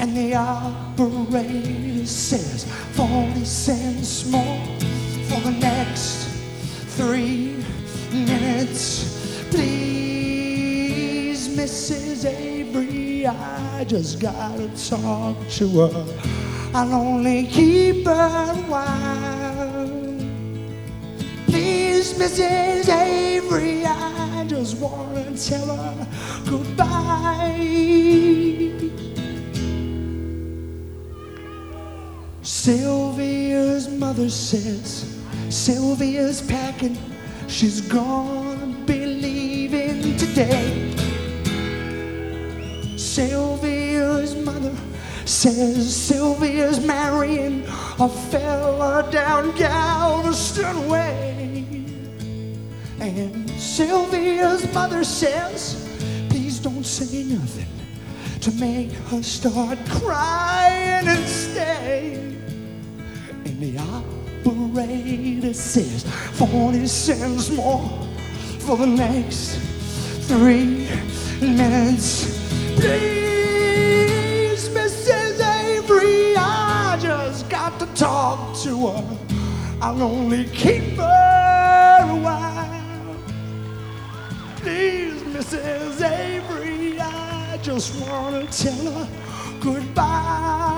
And the operator says 40 cents more for the next three minutes. Please, Mrs. Avery, I just gotta talk to her. I'll only keep her a while. Please, Mrs. Avery, I just wanna tell her goodbye. Sylvia's mother says Sylvia's packing. She's gonna be leaving today. Sylvia's mother says Sylvia's marrying a fella down Galveston Way. And Sylvia's mother says, please don't say nothing to make her start crying the operator says 40 cents more for the next three minutes. Please, Mrs. Avery, I just got to talk to her. I'll only keep her a while. Please, Mrs. Avery, I just want to tell her goodbye.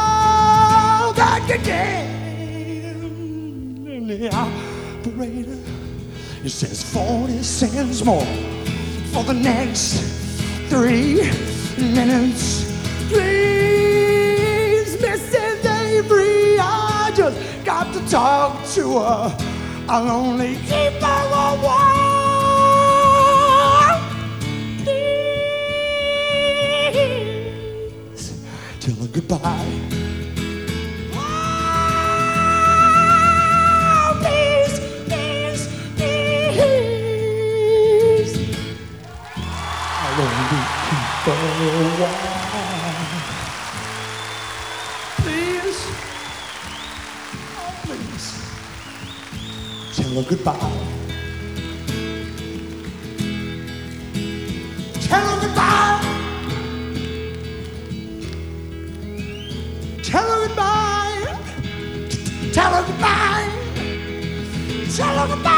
back again? And the operator, it says 40 cents more for the next three minutes. Please, Mrs. Avery, I just got to talk to her. I'll only keep her a while. Please, tell her goodbye. Angela, goodbye. Tell her goodbye. Tell her goodbye. Tell her goodbye. Tell her goodbye.